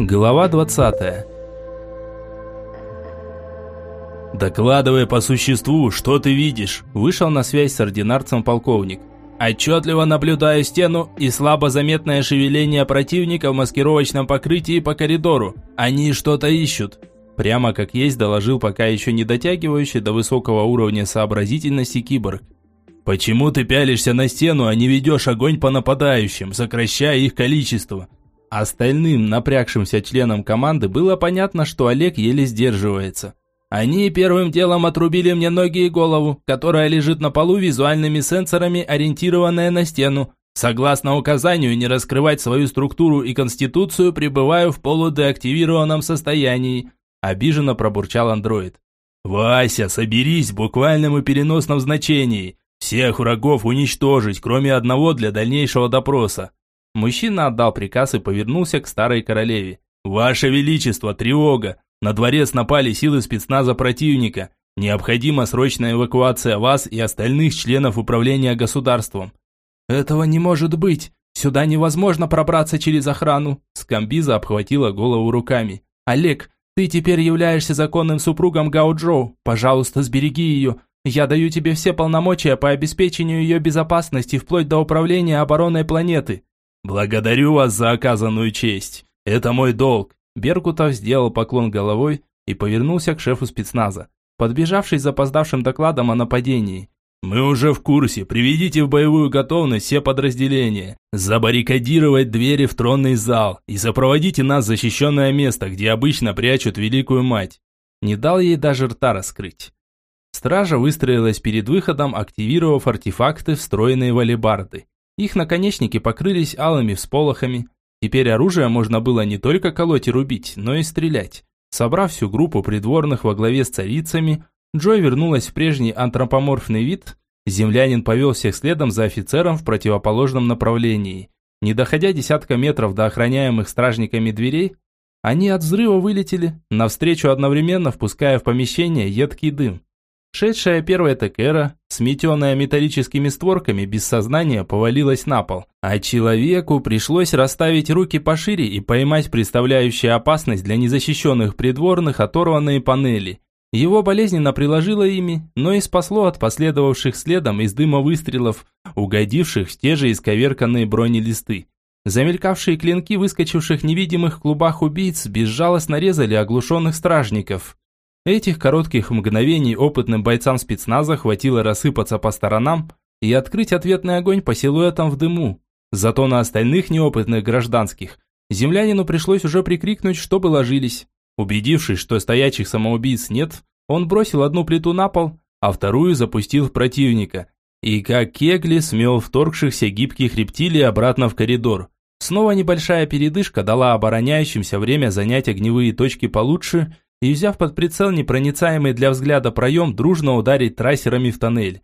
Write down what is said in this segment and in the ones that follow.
Глава 20. «Докладывай по существу, что ты видишь?» Вышел на связь с ординарцем полковник. «Отчетливо наблюдаю стену и слабо заметное шевеление противника в маскировочном покрытии по коридору. Они что-то ищут». Прямо как есть доложил пока еще не дотягивающий до высокого уровня сообразительности киборг. «Почему ты пялишься на стену, а не ведешь огонь по нападающим, сокращая их количество?» Остальным напрягшимся членам команды было понятно, что Олег еле сдерживается. Они первым делом отрубили мне ноги и голову, которая лежит на полу визуальными сенсорами, ориентированная на стену. Согласно указанию не раскрывать свою структуру и конституцию, пребываю в полудеактивированном состоянии. Обиженно пробурчал андроид. «Вася, соберись в буквальном и переносном значении. Всех врагов уничтожить, кроме одного для дальнейшего допроса». Мужчина отдал приказ и повернулся к старой королеве. «Ваше Величество, тревога! На дворец напали силы спецназа противника. Необходима срочная эвакуация вас и остальных членов управления государством». «Этого не может быть! Сюда невозможно пробраться через охрану!» Скамбиза обхватила голову руками. «Олег, ты теперь являешься законным супругом Гао Джоу. Пожалуйста, сбереги ее. Я даю тебе все полномочия по обеспечению ее безопасности вплоть до управления обороной планеты». «Благодарю вас за оказанную честь. Это мой долг. Беркутов сделал поклон головой и повернулся к шефу спецназа, подбежавший запоздавшим докладом о нападении. «Мы уже в курсе. Приведите в боевую готовность все подразделения. Забаррикадировать двери в тронный зал и сопроводите нас в защищенное место, где обычно прячут Великую Мать». Не дал ей даже рта раскрыть. Стража выстроилась перед выходом, активировав артефакты, встроенные в алебарды. Их наконечники покрылись алыми всполохами, Теперь оружие можно было не только колоть и рубить, но и стрелять. Собрав всю группу придворных во главе с царицами, Джой вернулась в прежний антропоморфный вид. Землянин повел всех следом за офицером в противоположном направлении. Не доходя десятка метров до охраняемых стражниками дверей, они от взрыва вылетели, навстречу одновременно впуская в помещение едкий дым. Шедшая первая Текера, сметенная металлическими створками, без сознания повалилась на пол, а человеку пришлось расставить руки пошире и поймать представляющие опасность для незащищенных придворных оторванные панели. Его болезненно приложило ими, но и спасло от последовавших следом из дыма выстрелов, угодивших в те же исковерканные бронелисты. Замелькавшие клинки выскочивших невидимых клубах убийц безжалостно резали оглушенных стражников. Этих коротких мгновений опытным бойцам спецназа хватило рассыпаться по сторонам и открыть ответный огонь по силуэтам в дыму. Зато на остальных неопытных гражданских землянину пришлось уже прикрикнуть, чтобы ложились. Убедившись, что стоячих самоубийц нет, он бросил одну плиту на пол, а вторую запустил в противника. И как кегли смел вторгшихся гибких рептилий обратно в коридор. Снова небольшая передышка дала обороняющимся время занять огневые точки получше – и, взяв под прицел непроницаемый для взгляда проем, дружно ударить трассерами в тоннель.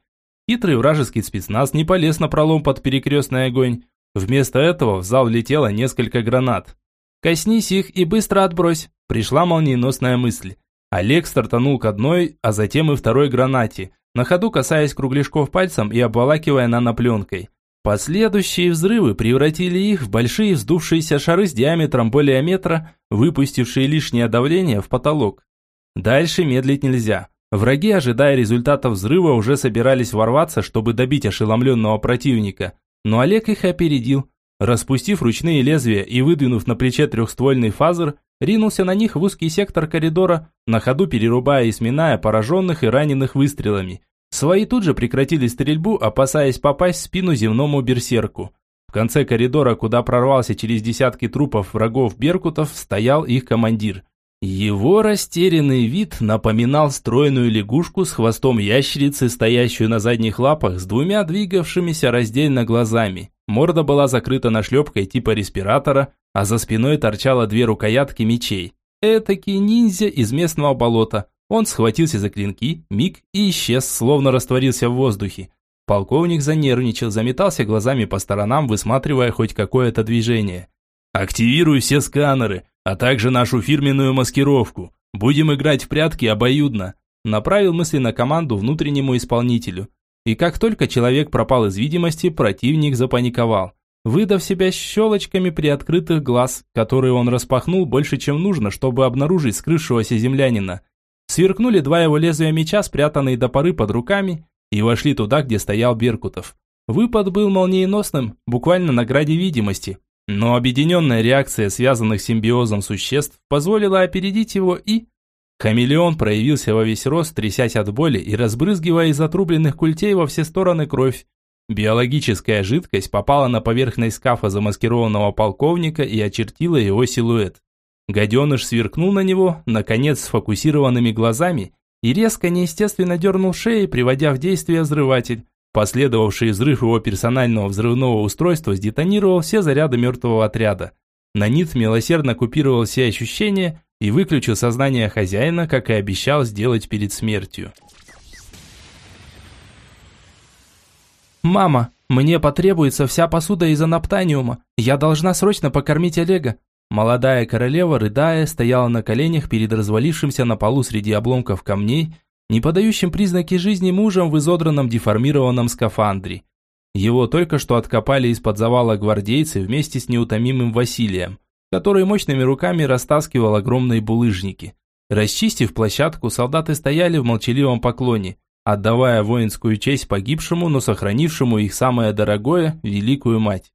Хитрый вражеский спецназ не полез на пролом под перекрестный огонь. Вместо этого в зал летело несколько гранат. «Коснись их и быстро отбрось», – пришла молниеносная мысль. Олег стартанул к одной, а затем и второй гранате, на ходу касаясь кругляшков пальцем и обволакивая нанопленкой. Последующие взрывы превратили их в большие вздувшиеся шары с диаметром более метра, выпустившие лишнее давление в потолок. Дальше медлить нельзя. Враги, ожидая результатов взрыва, уже собирались ворваться, чтобы добить ошеломленного противника. Но Олег их опередил. Распустив ручные лезвия и выдвинув на плече трехствольный фазер, ринулся на них в узкий сектор коридора, на ходу перерубая и сминая пораженных и раненых выстрелами, Свои тут же прекратили стрельбу, опасаясь попасть в спину земному берсерку. В конце коридора, куда прорвался через десятки трупов врагов беркутов, стоял их командир. Его растерянный вид напоминал стройную лягушку с хвостом ящерицы, стоящую на задних лапах с двумя двигавшимися раздельно глазами. Морда была закрыта нашлепкой типа респиратора, а за спиной торчало две рукоятки мечей. Этакий ниндзя из местного болота – он схватился за клинки, миг и исчез, словно растворился в воздухе. Полковник занервничал, заметался глазами по сторонам, высматривая хоть какое-то движение. «Активируй все сканеры, а также нашу фирменную маскировку. Будем играть в прятки обоюдно», направил мысли на команду внутреннему исполнителю. И как только человек пропал из видимости, противник запаниковал. выдав себя щелочками приоткрытых глаз, которые он распахнул больше, чем нужно, чтобы обнаружить скрывшегося землянина. Сверкнули два его лезвия меча, спрятанные до поры под руками, и вошли туда, где стоял Беркутов. Выпад был молниеносным, буквально на граде видимости, но объединенная реакция связанных симбиозом существ позволила опередить его и... Хамелеон проявился во весь рост, трясясь от боли и разбрызгивая из отрубленных культей во все стороны кровь. Биологическая жидкость попала на поверхность скафа замаскированного полковника и очертила его силуэт. Гаденыш сверкнул на него, наконец, сфокусированными глазами и резко неестественно дернул шеей, приводя в действие взрыватель. Последовавший взрыв его персонального взрывного устройства сдетонировал все заряды мертвого отряда. Нанит милосердно купировал все ощущения и выключил сознание хозяина, как и обещал сделать перед смертью. «Мама, мне потребуется вся посуда из анаптаниума. Я должна срочно покормить Олега». Молодая королева, рыдая, стояла на коленях перед развалившимся на полу среди обломков камней, не подающим признаки жизни мужем в изодранном деформированном скафандре. Его только что откопали из-под завала гвардейцы вместе с неутомимым Василием, который мощными руками растаскивал огромные булыжники. Расчистив площадку, солдаты стояли в молчаливом поклоне, отдавая воинскую честь погибшему, но сохранившему их самое дорогое, великую мать.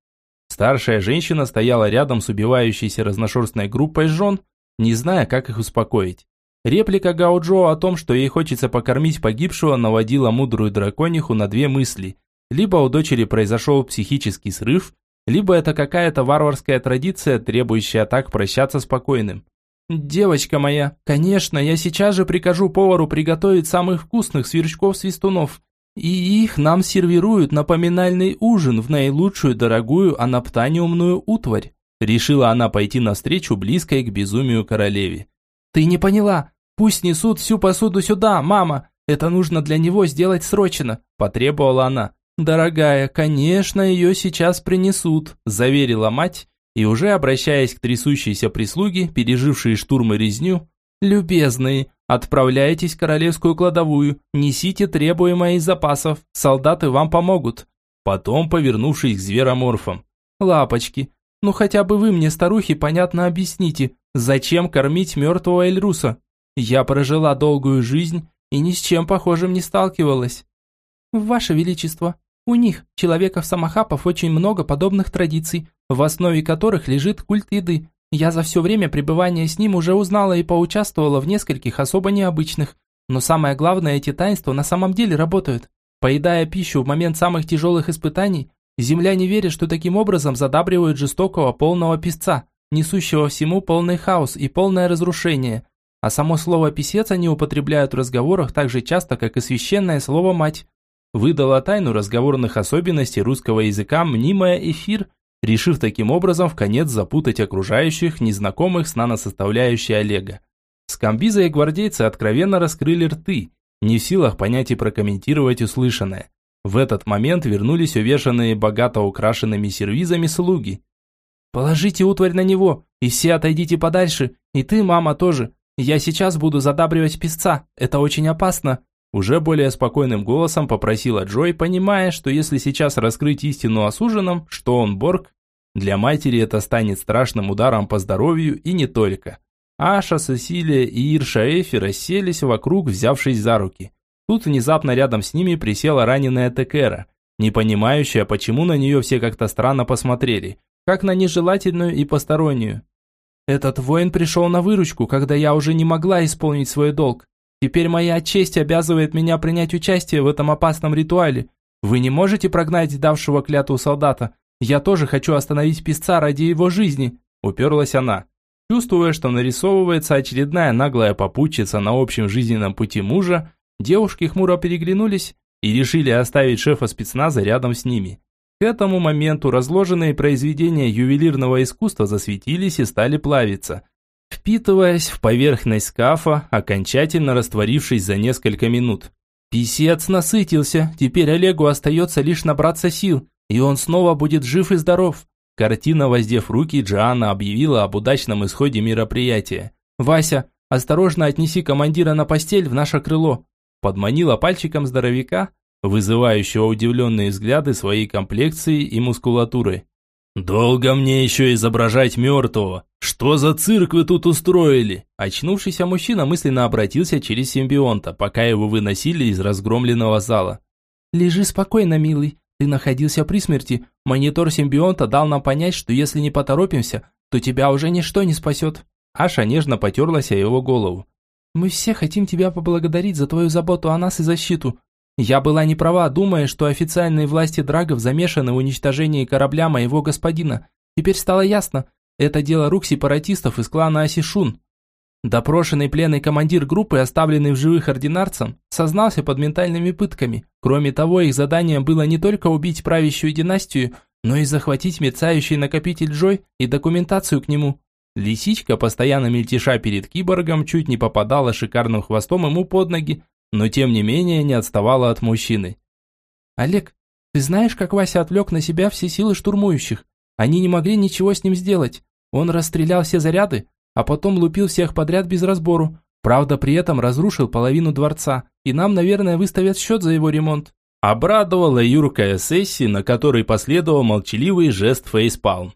Старшая женщина стояла рядом с убивающейся разношерстной группой жен, не зная, как их успокоить. Реплика Гауджо о том, что ей хочется покормить погибшего, наводила мудрую дракониху на две мысли. Либо у дочери произошел психический срыв, либо это какая-то варварская традиция, требующая так прощаться спокойным. «Девочка моя, конечно, я сейчас же прикажу повару приготовить самых вкусных сверчков-свистунов. И их нам сервируют на поминальный ужин в наилучшую дорогую анаптаниумную утварь». Решила она пойти навстречу близкой к безумию королеве. «Ты не поняла? Пусть несут всю посуду сюда, мама! Это нужно для него сделать срочно!» – потребовала она. «Дорогая, конечно, ее сейчас принесут», – заверила мать и уже обращаясь к трясущейся прислуге, пережившей штурм и резню, «Любезные, отправляйтесь в королевскую кладовую, несите требуемое из запасов, солдаты вам помогут». Потом, повернувшись к звероморфам, «Лапочки, ну хотя бы вы мне, старухи, понятно объясните, зачем кормить мертвого Эльруса? Я прожила долгую жизнь и ни с чем похожим не сталкивалась». «Ваше Величество, у них, человеков-самохапов, очень много подобных традиций, в основе которых лежит культ еды. Я за все время пребывания с ним уже узнала и поучаствовала в нескольких особо необычных. Но самое главное, эти таинства на самом деле работают. Поедая пищу в момент самых тяжелых испытаний, земляне верят, что таким образом задабривают жестокого полного писца, несущего всему полный хаос и полное разрушение. А само слово «писец» они употребляют в разговорах так же часто, как и священное слово «мать». Выдала тайну разговорных особенностей русского языка мнимая эфир – решив таким образом в конец запутать окружающих, незнакомых с наносоставляющей Олега. Скамбиза и гвардейцы откровенно раскрыли рты, не в силах понять и прокомментировать услышанное. В этот момент вернулись увешанные богато украшенными сервизами слуги. «Положите утварь на него, и все отойдите подальше, и ты, мама, тоже. Я сейчас буду задабривать песца, это очень опасно», уже более спокойным голосом попросила Джой, понимая, что если сейчас раскрыть истину о что он Борг, для матери это станет страшным ударом по здоровью и не только. Аша, Сесилия и Ирша Эфи расселись вокруг, взявшись за руки. Тут внезапно рядом с ними присела раненая Текера, не понимающая, почему на нее все как-то странно посмотрели, как на нежелательную и постороннюю. Этот воин пришел на выручку, когда я уже не могла исполнить свой долг. Теперь моя честь обязывает меня принять участие в этом опасном ритуале. Вы не можете прогнать давшего клятву солдата. Я тоже хочу остановить писца ради его жизни», – уперлась она. Чувствуя, что нарисовывается очередная наглая попутчица на общем жизненном пути мужа, девушки хмуро переглянулись и решили оставить шефа спецназа рядом с ними. К этому моменту разложенные произведения ювелирного искусства засветились и стали плавиться – впитываясь в поверхность скафа, окончательно растворившись за несколько минут. Писец насытился, теперь Олегу остается лишь набраться сил, и он снова будет жив и здоров. Картина, воздев руки, Джоанна объявила об удачном исходе мероприятия. «Вася, осторожно отнеси командира на постель в наше крыло», подманила пальчиком здоровяка, вызывающего удивленные взгляды своей комплекцией и мускулатурой. «Долго мне еще изображать мертвого? Что за цирк вы тут устроили?» Очнувшийся мужчина мысленно обратился через симбионта, пока его выносили из разгромленного зала. «Лежи спокойно, милый. Ты находился при смерти. Монитор симбионта дал нам понять, что если не поторопимся, то тебя уже ничто не спасет». Аша нежно потерлась о его голову. «Мы все хотим тебя поблагодарить за твою заботу о нас и защиту. Я была не права, думая, что официальные власти Драгов замешаны в уничтожении корабля моего господина. Теперь стало ясно, это дело рук сепаратистов из клана Асишун. Допрошенный пленный командир группы, оставленный в живых ординарцем, сознался под ментальными пытками. Кроме того, их заданием было не только убить правящую династию, но и захватить мерцающий накопитель Джой и документацию к нему. Лисичка, постоянно мельтеша перед киборгом, чуть не попадала шикарным хвостом ему под ноги, но тем не менее не отставала от мужчины. «Олег, ты знаешь, как Вася отвлек на себя все силы штурмующих? Они не могли ничего с ним сделать. Он расстрелял все заряды, а потом лупил всех подряд без разбору. Правда, при этом разрушил половину дворца, и нам, наверное, выставят счет за его ремонт». Обрадовала юркая сессия, на которой последовал молчаливый жест фейспалм.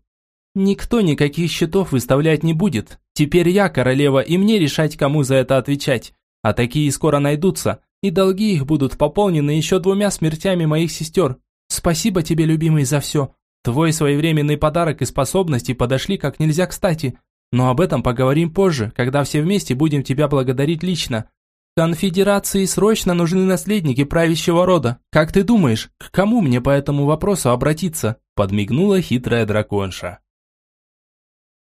«Никто никаких счетов выставлять не будет. Теперь я королева, и мне решать, кому за это отвечать. А такие скоро найдутся, и долги их будут пополнены еще двумя смертями моих сестер. Спасибо тебе, любимый, за все. Твой своевременный подарок и способности подошли как нельзя кстати. Но об этом поговорим позже, когда все вместе будем тебя благодарить лично. Конфедерации срочно нужны наследники правящего рода. Как ты думаешь, к кому мне по этому вопросу обратиться?» Подмигнула хитрая драконша.